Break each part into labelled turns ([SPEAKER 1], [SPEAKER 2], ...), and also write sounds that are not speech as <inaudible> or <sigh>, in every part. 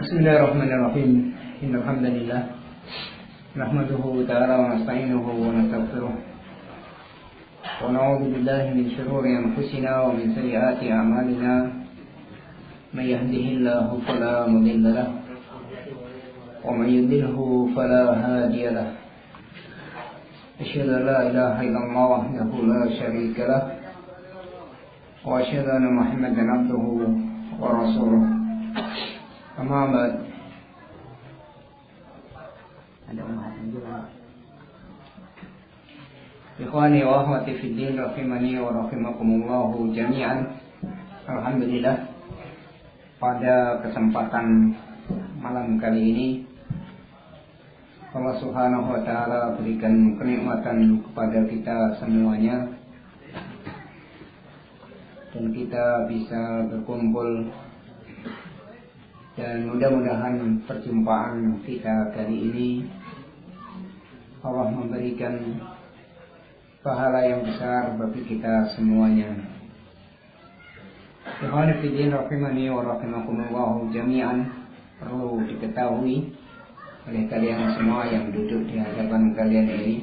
[SPEAKER 1] بسم الله الرحمن الرحيم. إن الحمد لله نحمده تعالى ونستعينه ونستغفره. ونعوذ بالله من شرور أنفسنا ومن سيئات أعمالنا. من يهده الله فلا مضل له ومن يضله فلا هادي له. أشهد أن لا إله إلا الله وحده لا شريك له. وأشهد أن محمدا عبده ورسوله. A moment. Ada umat juga. Ikhwani wa akhwati fid din rahimani wa rahimakumullah jami'an. Alhamdulillah pada kesempatan malam kali ini Allah Subhanahu wa taala berikan kenikmatan kepada kita semuanya dan kita bisa berkumpul dan mudah-mudahan perjumpaan kita kali ini Allah memberikan pahala yang besar bagi kita semuanya. Ikhwan fillah rahimani wa rahimakumullah jami'an perlu diketahui oleh kalian semua yang duduk di hadapan kalian ini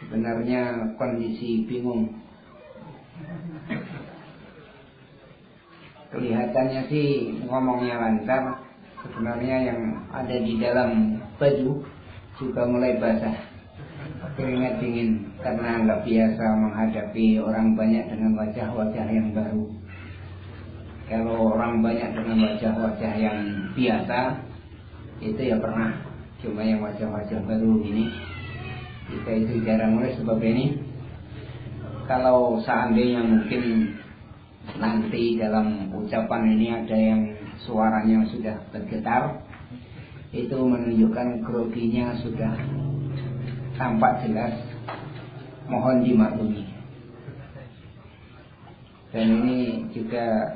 [SPEAKER 1] sebenarnya kondisi bingung kelihatannya sih ngomongnya lancar sebenarnya yang ada di dalam baju juga mulai basah. Keringat dingin karena nggak biasa menghadapi orang banyak dengan wajah-wajah yang baru. Kalau orang banyak dengan wajah-wajah yang biasa itu ya pernah. Cuma yang wajah-wajah baru ini kita itu jarang mulai sebab ini. Kalau seandainya mungkin nanti dalam ucapan ini ada yang suaranya sudah bergetar. Itu menunjukkan groginya sudah tampak jelas. Mohon dimaklumi. Dan ini juga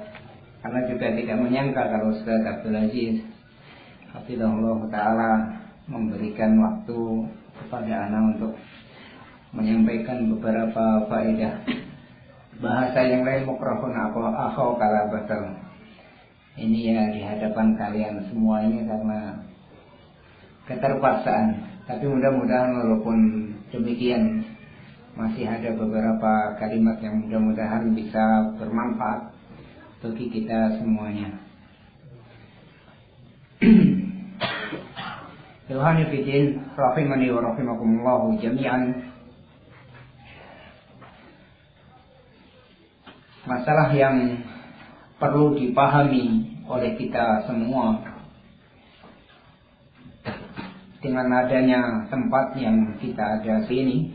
[SPEAKER 1] karena juga tidak menyangka kalau Ustaz Abdul Aziz Hafizahullah Ta'ala memberikan waktu kepada anak untuk menyampaikan beberapa faedah bahasa yang lain mukrahun aku akho kala batal ini ya di hadapan kalian semuanya karena keterpaksaan. Tapi mudah-mudahan walaupun demikian masih ada beberapa kalimat yang mudah-mudahan bisa bermanfaat bagi kita semuanya. <clears throat> Ilhani fidin rahimani wa rahimakumullahu jami'an masalah yang perlu dipahami oleh kita semua. Dengan adanya tempat yang kita ada sini.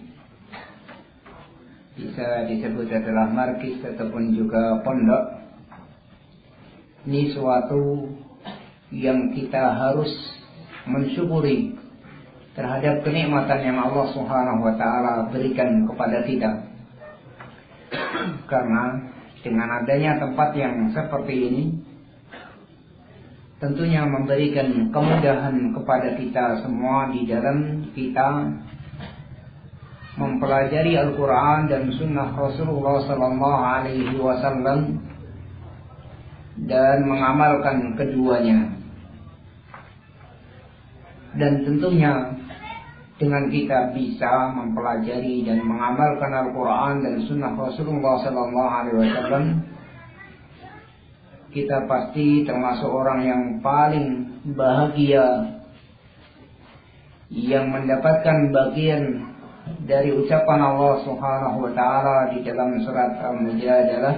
[SPEAKER 1] Bisa disebut adalah markis ataupun juga pondok. Ini suatu yang kita harus mensyukuri terhadap kenikmatan yang Allah Subhanahu wa taala berikan kepada kita. Karena dengan adanya tempat yang seperti ini tentunya memberikan kemudahan kepada kita semua di dalam kita mempelajari Al-Quran dan Sunnah Rasulullah Sallallahu Alaihi Wasallam dan mengamalkan keduanya. Dan tentunya dengan kita bisa mempelajari dan mengamalkan Al-Quran dan Sunnah Rasulullah Sallallahu Alaihi Wasallam, kita pasti termasuk orang yang paling bahagia yang mendapatkan bagian dari ucapan Allah Subhanahu wa taala di dalam surat Al-Mujadalah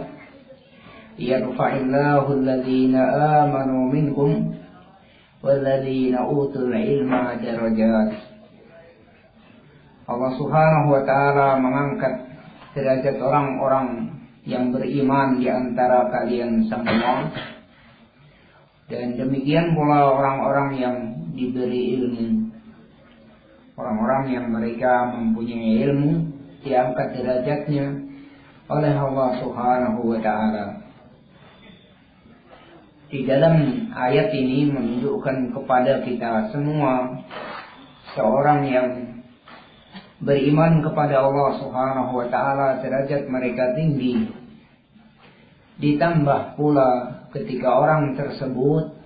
[SPEAKER 1] yarfa'illahu alladhina amanu minkum walladzina utul ilma darajat Allah Subhanahu wa taala mengangkat derajat orang-orang yang beriman di antara kalian semua dan demikian pula orang-orang yang diberi ilmu orang-orang yang mereka mempunyai ilmu diangkat derajatnya oleh Allah Subhanahu wa taala. Di dalam ayat ini menunjukkan kepada kita semua seorang yang beriman kepada Allah Subhanahu wa taala derajat mereka tinggi. Ditambah pula ketika orang tersebut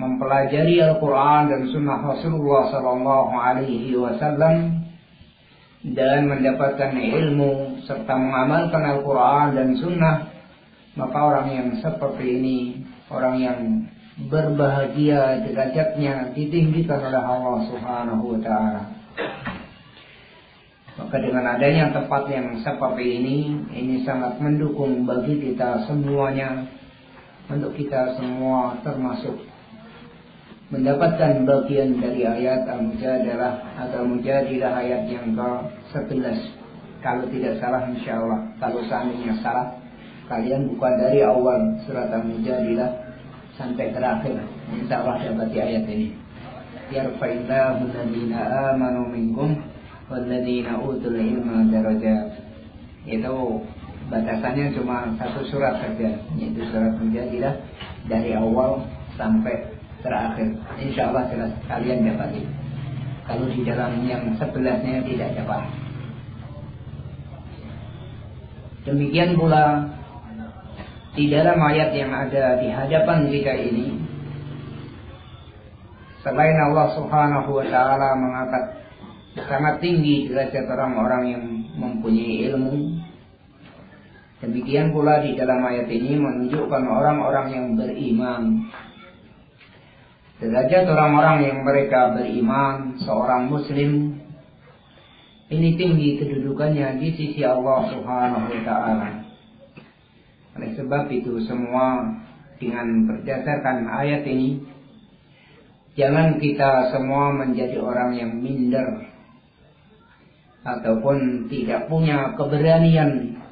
[SPEAKER 1] mempelajari Al-Quran dan Sunnah Rasulullah Sallallahu Alaihi Wasallam dan mendapatkan ilmu serta mengamalkan Al-Quran dan Sunnah maka orang yang seperti ini orang yang berbahagia derajatnya ditinggikan oleh Allah Subhanahu wa taala. Maka dengan adanya tempat yang seperti ini, ini sangat mendukung bagi kita semuanya untuk kita semua termasuk mendapatkan bagian dari ayat Al-Mujadalah atau Al-Mujadilah ayat yang ke-11 kalau tidak salah insya Allah. Kalau seandainya salah kalian buka dari awal surat Al-Mujadilah sampai terakhir. Insya Allah dapat di ayat ini. Yarfa'illahu alladhina amanu minkum walladhina utul ilma darajat itu batasannya cuma satu surat saja yaitu surat Mujadilah dari awal sampai terakhir. Insya Allah jelas kalian dapat itu. Kalau di dalam yang sebelasnya tidak dapat. Demikian pula di dalam ayat yang ada di hadapan kita ini selain Allah Subhanahu wa taala mengangkat sangat tinggi derajat orang-orang yang mempunyai ilmu. Demikian pula di dalam ayat ini menunjukkan orang-orang yang beriman. Derajat orang-orang yang mereka beriman, seorang muslim, ini tinggi kedudukannya di sisi Allah Subhanahu wa taala. Oleh sebab itu semua dengan berdasarkan ayat ini jangan kita semua menjadi orang yang minder ataupun tidak punya keberanian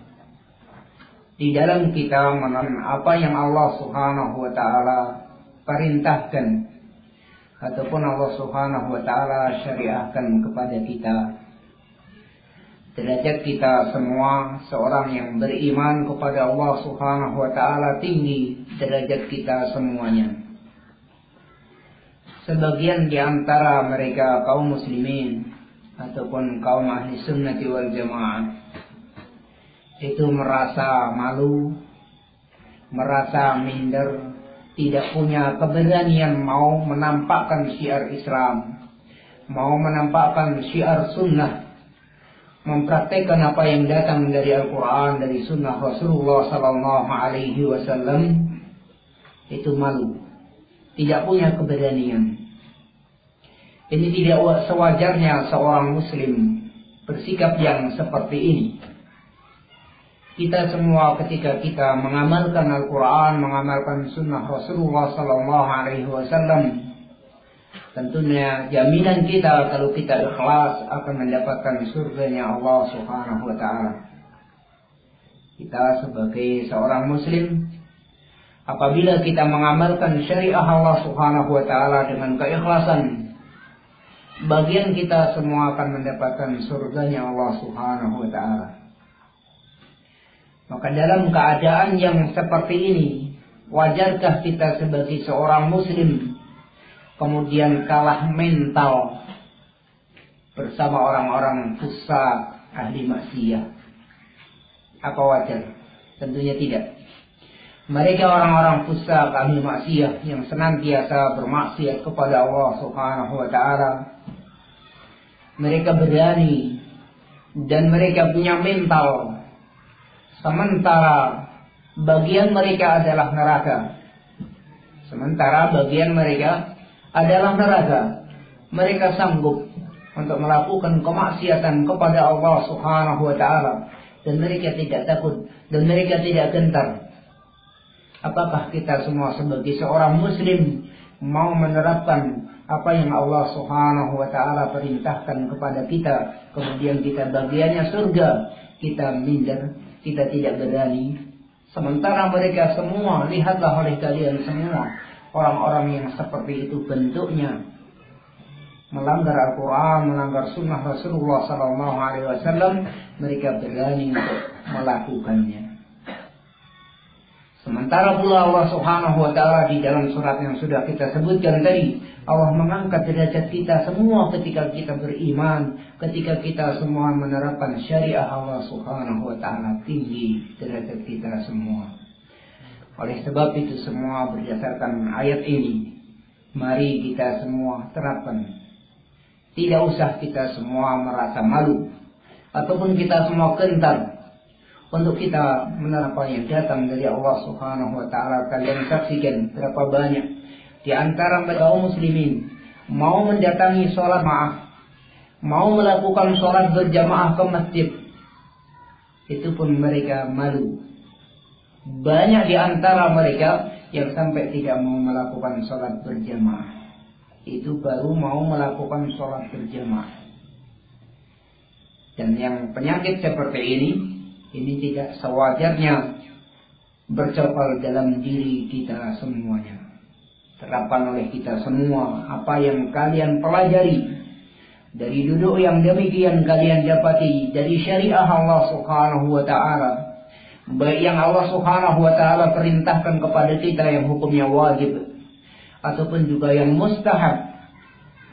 [SPEAKER 1] di dalam kita menanam apa yang Allah Subhanahu wa taala perintahkan. Ataupun Allah Subhanahu wa taala syariahkan kepada kita. Derajat kita semua seorang yang beriman kepada Allah Subhanahu wa taala tinggi derajat kita semuanya. Sebagian di antara mereka kaum muslimin ataupun kaum ahli sunnati wal jamaah itu merasa malu merasa minder tidak punya keberanian mau menampakkan syiar Islam, mau menampakkan syiar sunnah, mempraktekkan apa yang datang dari Al-Quran, dari sunnah Rasulullah Sallallahu Alaihi Wasallam, itu malu, tidak punya keberanian. Ini tidak sewajarnya seorang Muslim bersikap yang seperti ini kita semua ketika kita mengamalkan Al-Quran, mengamalkan Sunnah Rasulullah Sallallahu Alaihi Wasallam, tentunya jaminan kita kalau kita ikhlas akan mendapatkan surganya Allah Subhanahu Wa Taala. Kita sebagai seorang Muslim, apabila kita mengamalkan syariah Allah Subhanahu Wa Taala dengan keikhlasan, bagian kita semua akan mendapatkan surganya Allah Subhanahu Wa Taala. Maka dalam keadaan yang seperti ini, wajarkah kita sebagai seorang muslim kemudian kalah mental bersama orang-orang fusa ahli maksiat? Apa wajar? Tentunya tidak. Mereka orang-orang fusa ahli maksiat yang senantiasa bermaksiat kepada Allah Subhanahu wa taala. Mereka berani dan mereka punya mental Sementara bagian mereka adalah neraka. Sementara bagian mereka adalah neraka. Mereka sanggup untuk melakukan kemaksiatan kepada Allah Subhanahu wa taala dan mereka tidak takut dan mereka tidak gentar. Apakah kita semua sebagai seorang muslim mau menerapkan apa yang Allah Subhanahu wa taala perintahkan kepada kita, kemudian kita bagiannya surga, kita minder, kita tidak berani. Sementara mereka semua, lihatlah oleh kalian semua, orang-orang yang seperti itu bentuknya melanggar Al-Quran, melanggar Sunnah Rasulullah Sallallahu Alaihi Wasallam, mereka berani untuk melakukannya. Sementara pula Allah Subhanahu wa taala di dalam surat yang sudah kita sebutkan tadi, Allah mengangkat derajat kita semua ketika kita beriman, ketika kita semua menerapkan syariah Allah Subhanahu wa taala tinggi derajat kita semua. Oleh sebab itu semua berdasarkan ayat ini, mari kita semua terapkan. Tidak usah kita semua merasa malu ataupun kita semua kental untuk kita menerapa yang datang dari Allah Subhanahu wa taala. Kalian saksikan berapa banyak di antara kaum muslimin mau mendatangi sholat maaf, mau melakukan sholat berjamaah ke masjid, itu pun mereka malu. Banyak di antara mereka yang sampai tidak mau melakukan sholat berjamaah. Itu baru mau melakukan sholat berjamaah. Dan yang penyakit seperti ini, ini tidak sewajarnya bercokol dalam diri kita semuanya. Terapkan oleh kita semua apa yang kalian pelajari. Dari duduk yang demikian kalian dapati dari syariah Allah Subhanahu wa taala. Baik yang Allah Subhanahu wa taala perintahkan kepada kita yang hukumnya wajib ataupun juga yang mustahab.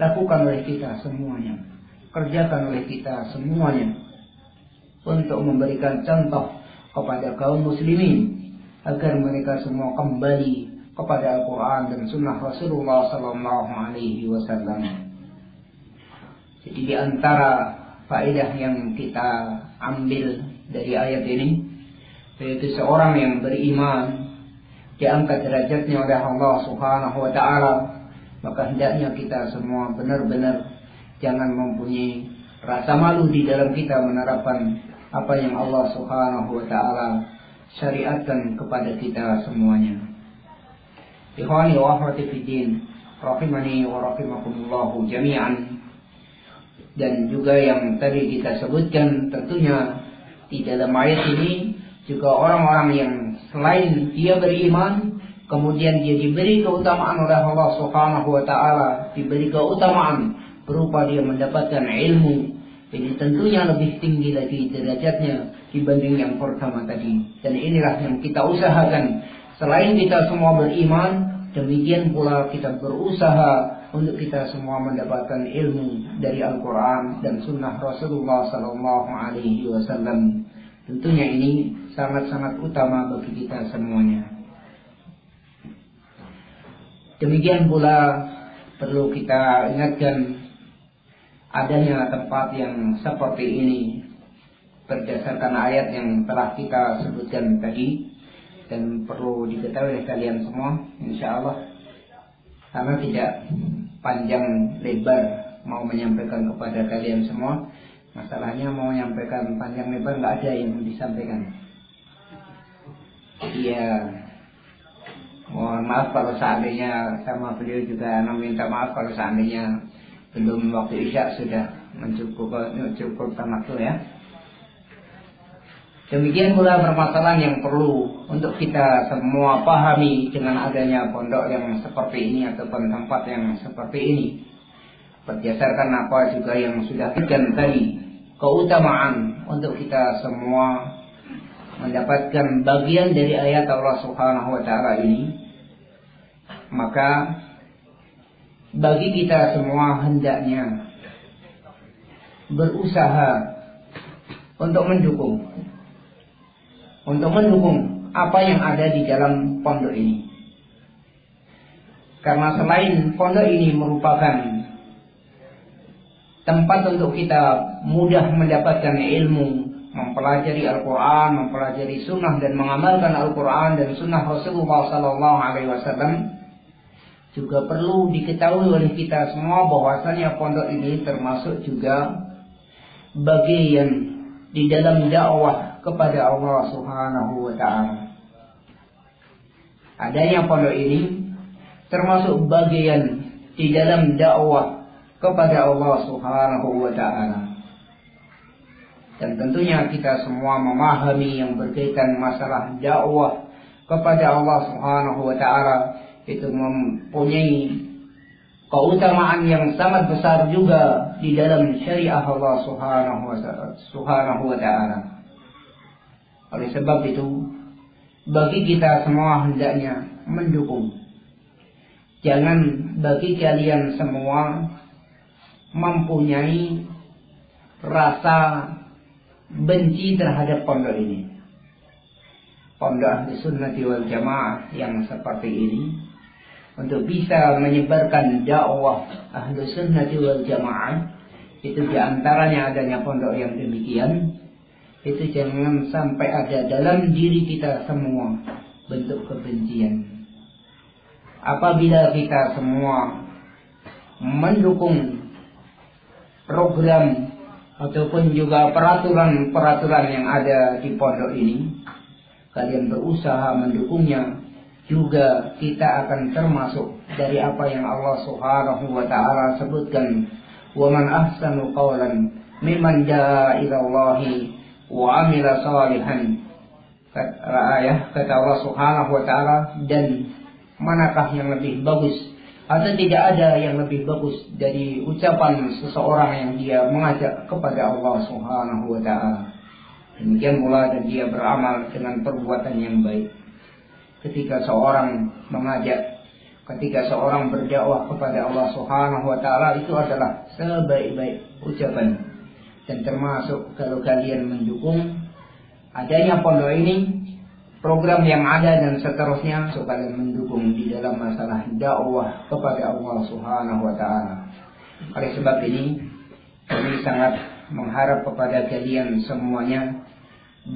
[SPEAKER 1] Lakukan oleh kita semuanya. Kerjakan oleh kita semuanya untuk memberikan contoh kepada kaum muslimin agar mereka semua kembali kepada Al-Quran dan Sunnah Rasulullah Sallallahu Alaihi Wasallam. Jadi di antara faedah yang kita ambil dari ayat ini yaitu seorang yang beriman diangkat derajatnya oleh Allah Subhanahu wa taala maka hendaknya kita semua benar-benar jangan mempunyai rasa malu di dalam kita menerapkan apa yang Allah Subhanahu wa taala syariatkan kepada kita semuanya. Ikhwani wa akhwati fiddin, rahimani wa rahimakumullah jami'an dan juga yang tadi kita sebutkan tentunya di dalam ayat ini juga orang-orang yang selain dia beriman kemudian dia diberi keutamaan oleh Allah Subhanahu wa taala diberi keutamaan berupa dia mendapatkan ilmu ini tentunya lebih tinggi lagi derajatnya dibanding yang pertama tadi dan inilah yang kita usahakan selain kita semua beriman demikian pula kita berusaha untuk kita semua mendapatkan ilmu dari Al-Quran dan Sunnah Rasulullah Sallallahu Alaihi Wasallam. Tentunya ini sangat-sangat utama bagi kita semuanya. Demikian pula perlu kita ingatkan adanya tempat yang seperti ini berdasarkan ayat yang telah kita sebutkan tadi dan perlu diketahui oleh kalian semua insya Allah karena tidak panjang lebar mau menyampaikan kepada kalian semua masalahnya mau menyampaikan panjang lebar nggak ada yang disampaikan. Iya. Mohon maaf kalau seandainya sama beliau juga minta maaf kalau seandainya belum waktu isya sudah mencukup mencukupkan waktu ya Demikian pula permasalahan yang perlu untuk kita semua pahami dengan adanya pondok yang seperti ini ataupun tempat yang seperti ini. Berdasarkan apa juga yang sudah kita tadi, keutamaan untuk kita semua mendapatkan bagian dari ayat Allah Subhanahu wa taala ini, maka bagi kita semua hendaknya berusaha untuk mendukung untuk mendukung apa yang ada di dalam pondok ini. Karena selain pondok ini merupakan tempat untuk kita mudah mendapatkan ilmu, mempelajari Al-Quran, mempelajari Sunnah dan mengamalkan Al-Quran dan Sunnah Rasulullah Sallallahu Alaihi Wasallam, juga perlu diketahui oleh kita semua bahwasanya pondok ini termasuk juga bagian di dalam dakwah kepada Allah Subhanahu wa taala. Adanya pondok ini termasuk bagian di dalam dakwah kepada Allah Subhanahu wa taala. Dan tentunya kita semua memahami yang berkaitan masalah dakwah kepada Allah Subhanahu wa taala itu mempunyai keutamaan yang sangat besar juga di dalam syariah Allah Subhanahu wa taala. Oleh sebab itu, bagi kita semua hendaknya mendukung. Jangan bagi kalian semua mempunyai rasa benci terhadap pondok ini. pondok ahli sunnati wal jamaah yang seperti ini untuk bisa menyebarkan dakwah ahli sunnati wal jamaah. Itu di antaranya adanya pondok yang demikian. Itu jangan sampai ada dalam diri kita semua bentuk kebencian. Apabila kita semua mendukung program ataupun juga peraturan-peraturan yang ada di pondok ini kalian berusaha mendukungnya juga kita akan termasuk dari apa yang Allah Subhanahu wa taala sebutkan wa man ahsanu qawlan mimman jaa ila Allah wa amila salihan kata ayah kata Allah Subhanahu wa taala dan manakah yang lebih bagus atau tidak ada yang lebih bagus dari ucapan seseorang yang dia mengajak kepada Allah Subhanahu wa taala. Demikian pula dan dia beramal dengan perbuatan yang baik. Ketika seorang mengajak, ketika seorang berdakwah kepada Allah Subhanahu wa taala itu adalah sebaik-baik ucapan. Dan termasuk kalau kalian mendukung adanya pondok ini program yang ada dan seterusnya supaya mendukung di dalam masalah dakwah kepada Allah Subhanahu wa taala. Oleh sebab ini kami sangat mengharap kepada kalian semuanya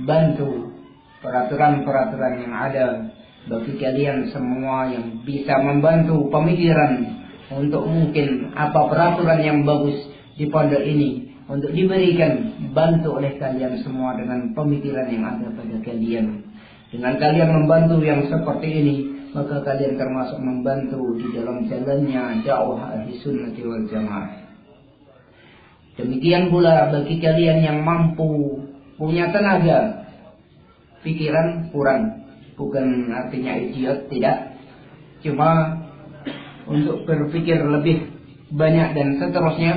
[SPEAKER 1] bantu peraturan-peraturan yang ada bagi kalian semua yang bisa membantu pemikiran untuk mungkin apa peraturan yang bagus di pondok ini untuk diberikan bantu oleh kalian semua dengan pemikiran yang ada pada kalian dengan kalian membantu yang seperti ini, maka kalian termasuk membantu di dalam jalannya dakwah ahli sunnah wal jamaah. Demikian pula bagi kalian yang mampu punya tenaga, pikiran kurang, bukan artinya idiot tidak, cuma untuk berpikir lebih banyak dan seterusnya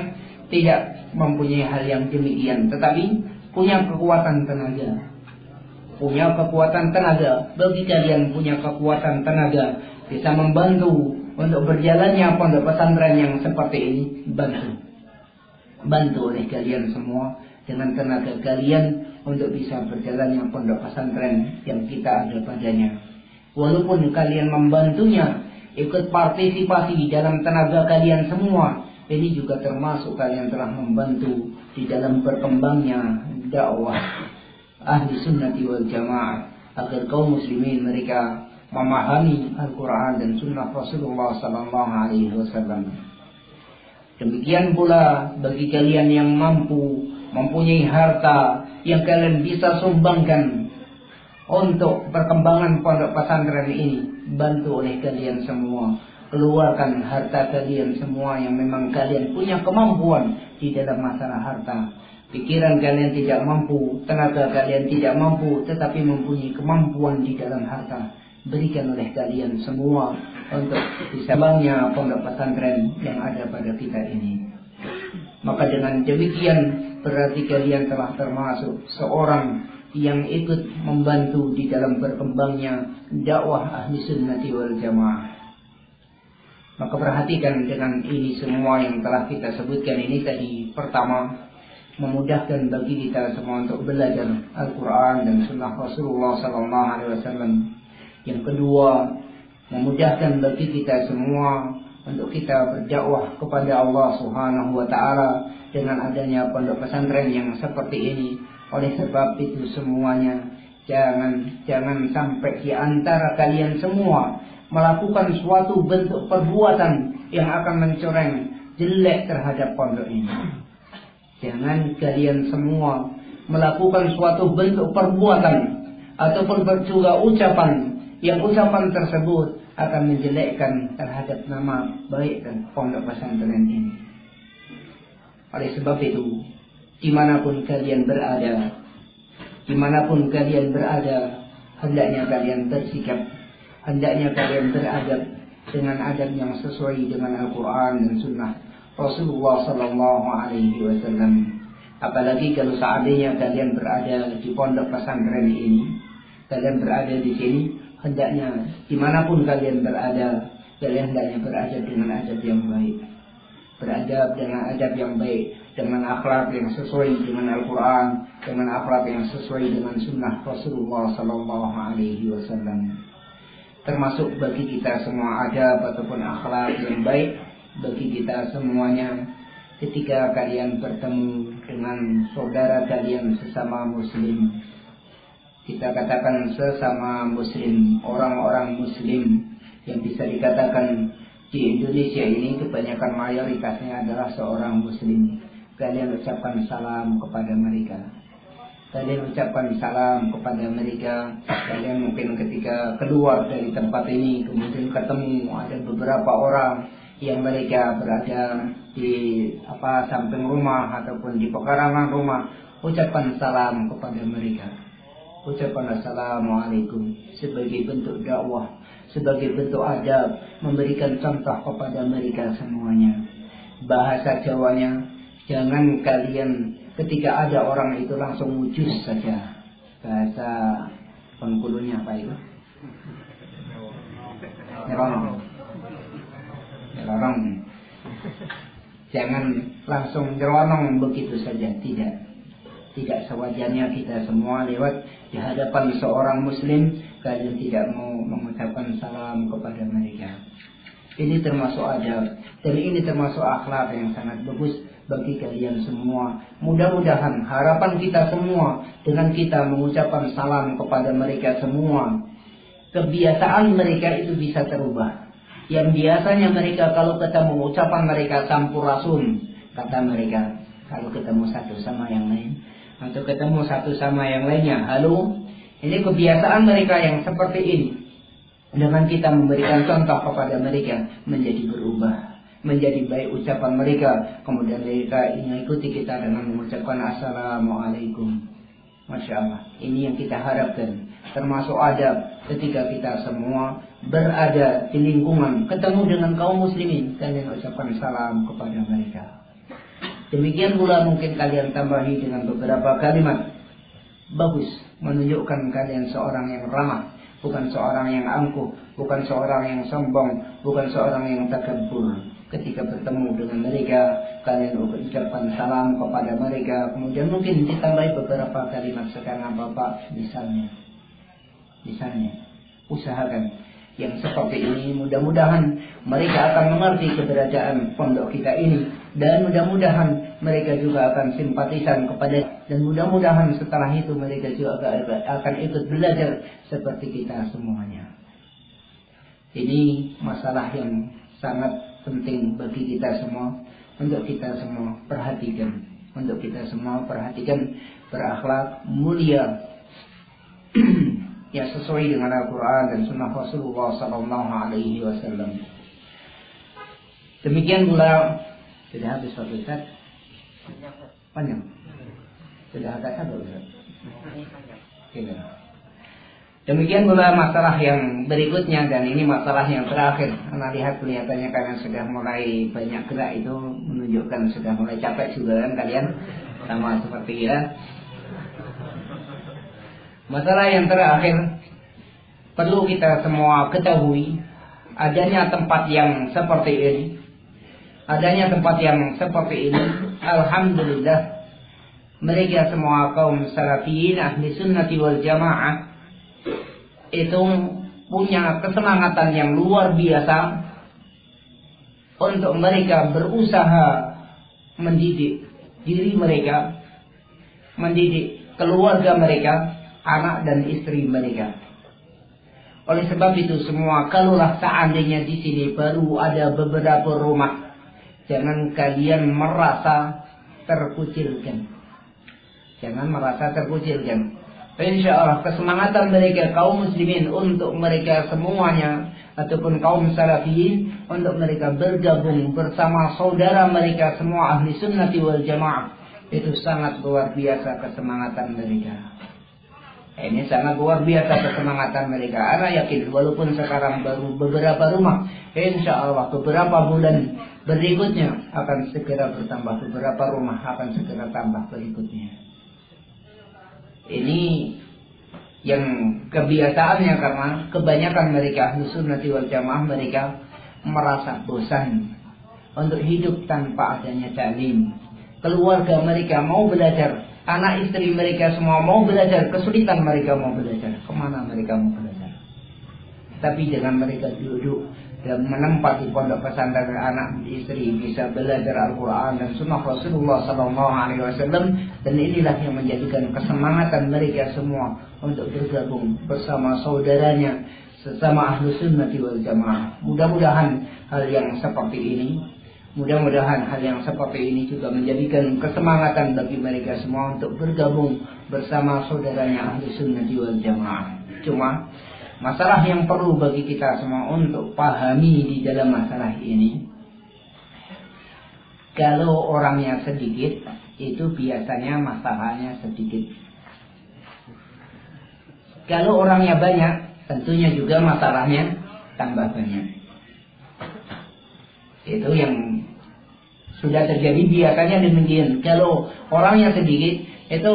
[SPEAKER 1] tidak mempunyai hal yang demikian, tetapi punya kekuatan tenaga. Punya kekuatan tenaga, bagi kalian punya kekuatan tenaga, bisa membantu untuk berjalannya pondok pesantren yang seperti ini, bantu. Bantu oleh kalian semua dengan tenaga kalian untuk bisa berjalannya pondok pesantren yang kita ada padanya. Walaupun kalian membantunya, ikut partisipasi di dalam tenaga kalian semua, ini juga termasuk kalian telah membantu di dalam berkembangnya dakwah ahli sunnati wal jamaah agar kaum muslimin mereka memahami Al-Quran dan Sunnah Rasulullah Sallallahu Alaihi Wasallam. Demikian pula bagi kalian yang mampu mempunyai harta yang kalian bisa sumbangkan untuk perkembangan pondok pesantren ini, bantu oleh kalian semua. Keluarkan harta kalian semua yang memang kalian punya kemampuan di dalam masalah harta pikiran kalian tidak mampu, tenaga kalian tidak mampu, tetapi mempunyai kemampuan di dalam harta, berikan oleh kalian semua untuk disambangnya pondok pesantren yang ada pada kita ini. Maka dengan demikian berarti kalian telah termasuk seorang yang ikut membantu di dalam berkembangnya dakwah ahli sunnati wal jamaah. Maka perhatikan dengan ini semua yang telah kita sebutkan ini tadi pertama memudahkan bagi kita semua untuk belajar Al-Quran dan Sunnah Rasulullah Sallallahu Alaihi Wasallam. Yang kedua, memudahkan bagi kita semua untuk kita berdakwah kepada Allah Subhanahu Wa Taala dengan adanya pondok pesantren yang seperti ini. Oleh sebab itu semuanya jangan jangan sampai di antara kalian semua melakukan suatu bentuk perbuatan yang akan mencoreng jelek terhadap pondok ini. Jangan kalian semua melakukan suatu bentuk perbuatan ataupun juga ucapan yang ucapan tersebut akan menjelekkan terhadap nama baik dan pondok pesantren ini. Oleh sebab itu, di mana pun kalian berada, di mana pun kalian berada, hendaknya kalian bersikap, hendaknya kalian beradab dengan adab yang sesuai dengan Al-Quran dan Sunnah Rasulullah Sallallahu Alaihi Wasallam. Apalagi kalau seandainya kalian berada di pondok pesantren ini, kalian berada di sini, hendaknya di mana pun kalian berada, kalian hendaknya berada dengan adab yang baik. Beradab dengan adab yang baik dengan akhlak yang sesuai dengan Al-Quran, dengan akhlak yang sesuai dengan sunnah Rasulullah Sallallahu Alaihi Wasallam. Termasuk bagi kita semua ada ataupun akhlak yang baik bagi kita semuanya ketika kalian bertemu dengan saudara kalian sesama muslim kita katakan sesama muslim orang-orang muslim yang bisa dikatakan di Indonesia ini kebanyakan mayoritasnya adalah seorang muslim kalian ucapkan salam kepada mereka. Kalian ucapkan salam kepada mereka. Kalian mungkin ketika keluar dari tempat ini kemudian ketemu ada beberapa orang yang mereka berada di apa samping rumah ataupun di pekarangan rumah, ucapkan salam kepada mereka. Ucapkan assalamualaikum sebagai bentuk dakwah, sebagai bentuk adab, memberikan contoh kepada mereka semuanya. Bahasa Jawanya Jangan kalian ketika ada orang itu langsung wujud saja. Bahasa Bengkulunya apa itu? Nyelonong. Nyelonong. Jangan langsung nyelonong begitu saja. Tidak. Tidak sewajarnya kita semua lewat di hadapan seorang muslim. Kalian tidak mau mengucapkan salam kepada mereka. Ini termasuk adab. Dan ini termasuk akhlak yang sangat bagus bagi kalian semua. Mudah-mudahan harapan kita semua dengan kita mengucapkan salam kepada mereka semua. Kebiasaan mereka itu bisa terubah. Yang biasanya mereka kalau ketemu ucapan mereka sampurasun. Kata mereka kalau ketemu satu sama yang lain. Atau ketemu satu sama yang lainnya. Halo. Ini kebiasaan mereka yang seperti ini. Dengan kita memberikan contoh kepada mereka menjadi berubah menjadi baik ucapan mereka. Kemudian mereka ikuti kita dengan mengucapkan Assalamualaikum. Masya Allah. Ini yang kita harapkan. Termasuk adab ketika kita semua berada di lingkungan. Ketemu dengan kaum muslimin. Kalian ucapkan salam kepada mereka. Demikian pula mungkin kalian tambahi dengan beberapa kalimat. Bagus. Menunjukkan kalian seorang yang ramah. Bukan seorang yang angkuh. Bukan seorang yang sombong. Bukan seorang yang takabur ketika bertemu dengan mereka kalian ucapkan salam kepada mereka kemudian mungkin ditambahi beberapa kalimat sekarang bapak misalnya misalnya usahakan yang seperti ini mudah-mudahan mereka akan mengerti keberadaan pondok kita ini dan mudah-mudahan mereka juga akan simpatisan kepada dan mudah-mudahan setelah itu mereka juga akan ikut belajar seperti kita semuanya ini masalah yang sangat penting bagi kita semua untuk kita semua perhatikan untuk kita semua perhatikan berakhlak mulia <clears throat> yang sesuai dengan Al-Quran dan Sunnah Rasulullah Sallallahu Alaihi Wasallam. Demikian pula sudah habis waktu. Panjang. Sabar Ustaz. Panjang. Demikian pula masalah yang berikutnya dan ini masalah yang terakhir. Anda lihat kelihatannya kalian sudah mulai banyak gerak itu menunjukkan sudah mulai capek juga kan kalian sama seperti ya. Masalah yang terakhir perlu kita semua ketahui adanya tempat yang seperti ini. Adanya tempat yang seperti ini, alhamdulillah mereka semua kaum salafiyin ahli sunnati wal jamaah itu punya kesemangatan yang luar biasa untuk mereka berusaha mendidik diri mereka, mendidik keluarga mereka, anak dan istri mereka. Oleh sebab itu semua kalaulah seandainya di sini baru ada beberapa rumah, jangan kalian merasa terkucilkan. Jangan merasa terkucilkan. Insya Allah kesemangatan mereka kaum muslimin untuk mereka semuanya ataupun kaum salafiyin untuk mereka bergabung bersama saudara mereka semua ahli sunnati wal jamaah itu sangat luar biasa kesemangatan mereka. Ini sangat luar biasa kesemangatan mereka. Anak yakin walaupun sekarang baru beberapa rumah, insya Allah beberapa bulan berikutnya akan segera bertambah beberapa rumah akan segera tambah berikutnya. Ini yang kebiasaannya karena kebanyakan mereka ahli sunnati wal jamaah mereka merasa bosan untuk hidup tanpa adanya ta'lim keluarga mereka mau belajar, anak istri mereka semua mau belajar, kesulitan mereka mau belajar, ke mana mereka mau belajar? Tapi dengan mereka duduk dan menempat di pondok pesantren anak istri bisa belajar Al-Quran dan Sunnah Rasulullah Sallallahu Alaihi Wasallam dan inilah yang menjadikan kesemangatan mereka semua untuk bergabung bersama saudaranya sesama ahlu sunnah wal jamaah. Mudah-mudahan hal yang seperti ini Mudah-mudahan hal yang seperti ini juga menjadikan kesemangatan bagi mereka semua untuk bergabung bersama saudaranya ahli sunnah wal jamaah. Cuma masalah yang perlu bagi kita semua untuk pahami di dalam masalah ini. Kalau orangnya sedikit, itu biasanya masalahnya sedikit. Kalau orangnya banyak, tentunya juga masalahnya tambah banyak. Itu yang sudah terjadi biasanya demikian. Kalau orangnya sedikit, itu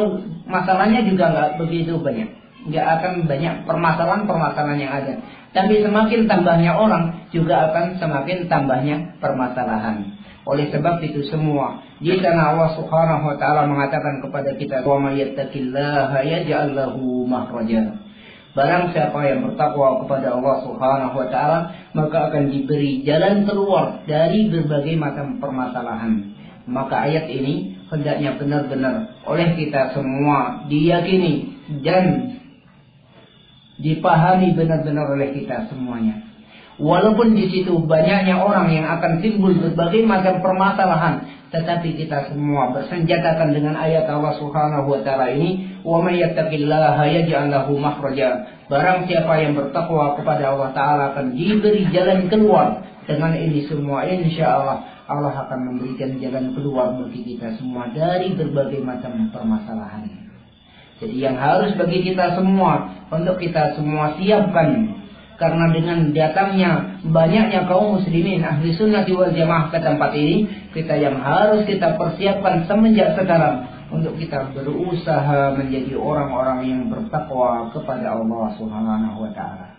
[SPEAKER 1] masalahnya juga nggak begitu banyak. Nggak akan banyak permasalahan-permasalahan yang ada. Tapi semakin tambahnya orang, juga akan semakin tambahnya permasalahan. Oleh sebab itu semua, sana Allah Subhanahu wa taala mengatakan kepada kita, "Wa may yattaqillaha yaj'al lahu makhraja." Barang siapa yang bertakwa kepada Allah Subhanahu wa taala, maka akan diberi jalan keluar dari berbagai macam permasalahan. Maka ayat ini hendaknya benar-benar oleh kita semua diyakini dan dipahami benar-benar oleh kita semuanya. Walaupun di situ banyaknya orang yang akan timbul berbagai macam permasalahan, tetapi kita semua bersenjatakan dengan ayat Allah Subhanahu wa taala ini, "Wa may yattaqillaha yaj'al lahu makhraja." Barang siapa yang bertakwa kepada Allah taala akan diberi jalan keluar. Dengan ini semua insya Allah Allah akan memberikan jalan keluar bagi kita semua dari berbagai macam permasalahan. Jadi yang harus bagi kita semua untuk kita semua siapkan karena dengan datangnya banyaknya kaum muslimin ahli sunnah wal jamaah ke tempat ini, kita yang harus kita persiapkan semenjak sekarang untuk kita berusaha menjadi orang-orang yang bertakwa kepada Allah Subhanahu wa taala.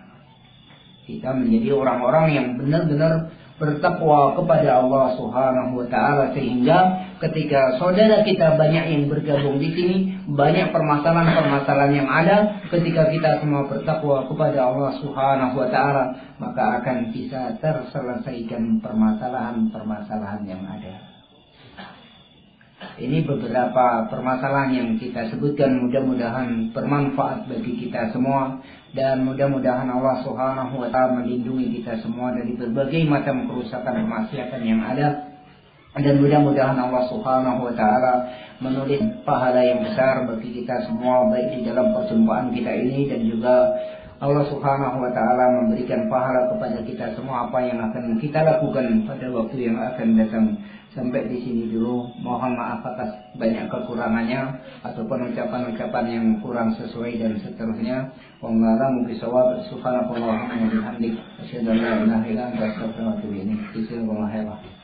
[SPEAKER 1] Kita menjadi orang-orang yang benar-benar bertakwa kepada Allah Subhanahu wa taala sehingga ketika saudara kita banyak yang bergabung di sini, banyak permasalahan-permasalahan yang ada, ketika kita semua bertakwa kepada Allah Subhanahu wa taala, maka akan bisa terselesaikan permasalahan-permasalahan yang ada. Ini beberapa permasalahan yang kita sebutkan. Mudah-mudahan bermanfaat bagi kita semua. Dan mudah-mudahan Allah Subhanahu wa taala melindungi kita semua dari berbagai macam kerusakan kemaksiatan yang ada. Dan mudah-mudahan Allah Subhanahu wa taala menulis pahala yang besar bagi kita semua baik di dalam perjumpaan kita ini dan juga Allah Subhanahu wa taala memberikan pahala kepada kita semua apa yang akan kita lakukan pada waktu yang akan datang. Sampai di sini dulu. Mohon maaf atas banyak kekurangannya ataupun ucapan-ucapan yang kurang sesuai dan seterusnya. Wallahu bisawab. Subhanakallahumma wa bihamdik asyhadu an la ilaha illa anta astaghfiruka wa atubu ilaik.